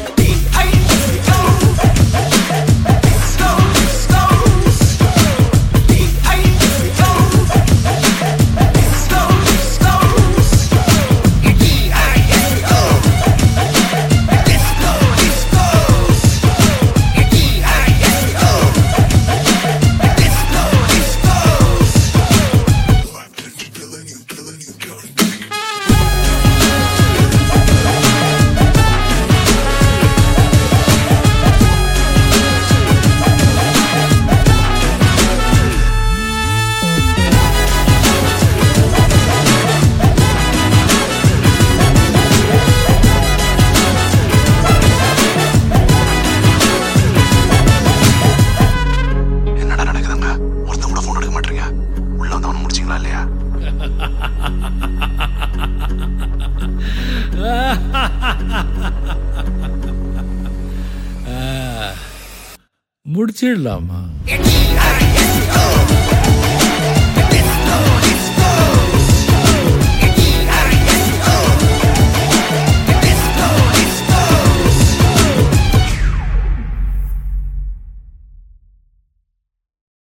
Deep முடிச்சிடலாமா?